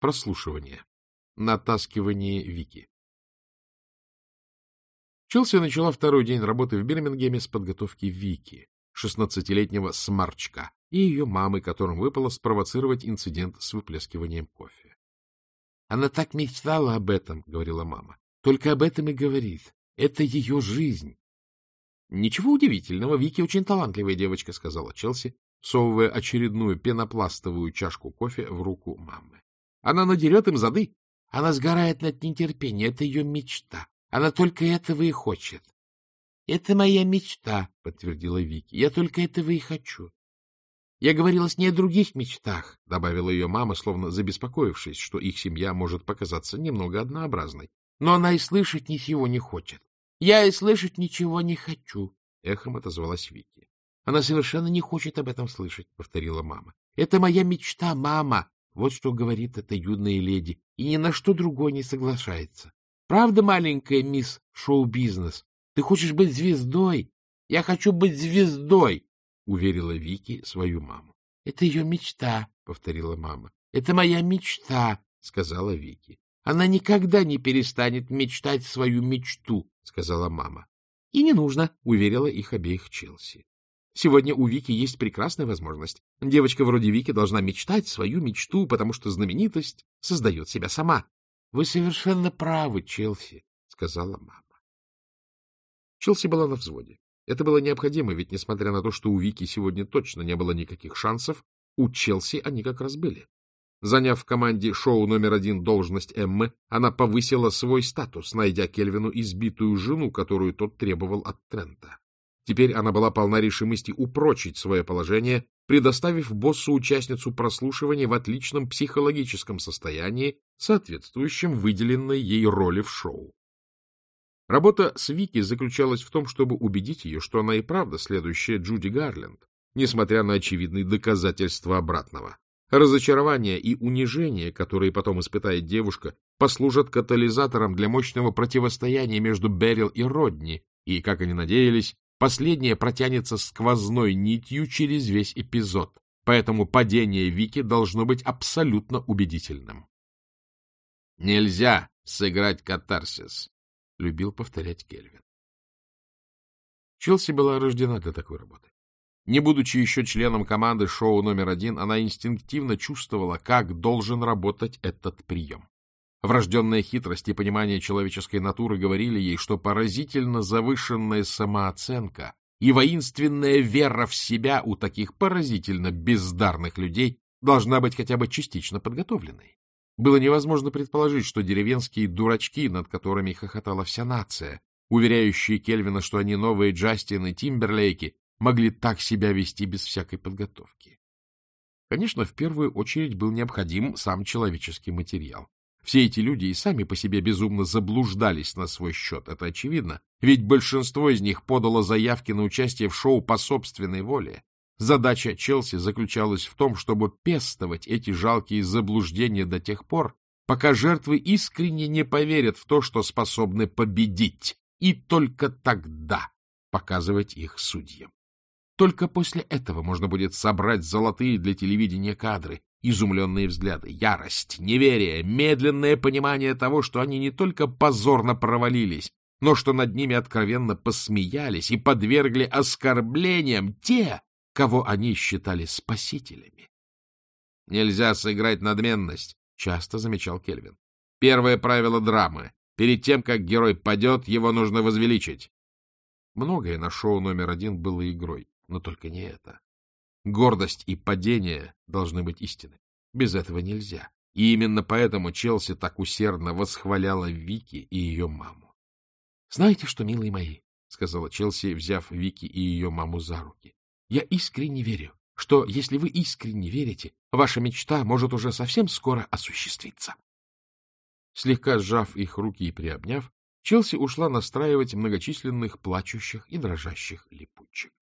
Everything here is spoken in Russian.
Прослушивание. Натаскивание Вики. Челси начала второй день работы в Бирмингеме с подготовки Вики, шестнадцатилетнего смарчка, и ее мамы, которым выпало спровоцировать инцидент с выплескиванием кофе. — Она так мечтала об этом, — говорила мама. — Только об этом и говорит. Это ее жизнь. — Ничего удивительного, Вики очень талантливая девочка, — сказала Челси, всовывая очередную пенопластовую чашку кофе в руку мамы. — Она надерет им зады. Она сгорает от нетерпения. Это ее мечта. Она только этого и хочет. — Это моя мечта, — подтвердила Вики. — Я только этого и хочу. Я говорила с ней о других мечтах, — добавила ее мама, словно забеспокоившись, что их семья может показаться немного однообразной. Но она и слышать ничего не хочет. — Я и слышать ничего не хочу, — эхом отозвалась Вики. — Она совершенно не хочет об этом слышать, — повторила мама. — Это моя мечта, мама. Вот что говорит эта юная леди, и ни на что другое не соглашается. Правда, маленькая мисс шоу-бизнес? Ты хочешь быть звездой? Я хочу быть звездой, — уверила Вики свою маму. — Это ее мечта, — повторила мама. — Это моя мечта, — сказала Вики. — Она никогда не перестанет мечтать свою мечту, — сказала мама. — И не нужно, — уверила их обеих Челси. Сегодня у Вики есть прекрасная возможность. Девочка вроде Вики должна мечтать свою мечту, потому что знаменитость создает себя сама. — Вы совершенно правы, Челси, — сказала мама. Челси была на взводе. Это было необходимо, ведь, несмотря на то, что у Вики сегодня точно не было никаких шансов, у Челси они как раз были. Заняв в команде шоу номер один должность Эммы, она повысила свой статус, найдя Кельвину избитую жену, которую тот требовал от Трента. Теперь она была полна решимости упрочить свое положение, предоставив боссу участницу прослушивания в отличном психологическом состоянии, соответствующем выделенной ей роли в шоу. Работа с Вики заключалась в том, чтобы убедить ее, что она и правда следующая Джуди Гарленд, несмотря на очевидные доказательства обратного. Разочарование и унижение, которые потом испытает девушка, послужат катализатором для мощного противостояния между Берил и Родни, и, как они надеялись, последнее протянется сквозной нитью через весь эпизод, поэтому падение Вики должно быть абсолютно убедительным. «Нельзя сыграть катарсис», — любил повторять Кельвин. Челси была рождена для такой работы. Не будучи еще членом команды шоу номер один, она инстинктивно чувствовала, как должен работать этот прием. Врожденная хитрость и понимание человеческой натуры говорили ей, что поразительно завышенная самооценка и воинственная вера в себя у таких поразительно бездарных людей должна быть хотя бы частично подготовленной. Было невозможно предположить, что деревенские дурачки, над которыми хохотала вся нация, уверяющие Кельвина, что они новые Джастин и Тимберлейки, могли так себя вести без всякой подготовки. Конечно, в первую очередь был необходим сам человеческий материал. Все эти люди и сами по себе безумно заблуждались на свой счет, это очевидно, ведь большинство из них подало заявки на участие в шоу по собственной воле. Задача Челси заключалась в том, чтобы пестовать эти жалкие заблуждения до тех пор, пока жертвы искренне не поверят в то, что способны победить, и только тогда показывать их судьям. Только после этого можно будет собрать золотые для телевидения кадры, изумленные взгляды, ярость, неверие, медленное понимание того, что они не только позорно провалились, но что над ними откровенно посмеялись и подвергли оскорблениям те, кого они считали спасителями. — Нельзя сыграть надменность, — часто замечал Кельвин. — Первое правило драмы. Перед тем, как герой падет, его нужно возвеличить. Многое на шоу номер один было игрой, но только не это. Гордость и падение должны быть истины. Без этого нельзя. И именно поэтому Челси так усердно восхваляла Вики и ее маму. — Знаете что, милые мои, — сказала Челси, взяв Вики и ее маму за руки, — я искренне верю, что, если вы искренне верите, ваша мечта может уже совсем скоро осуществиться. Слегка сжав их руки и приобняв, Челси ушла настраивать многочисленных плачущих и дрожащих липучек.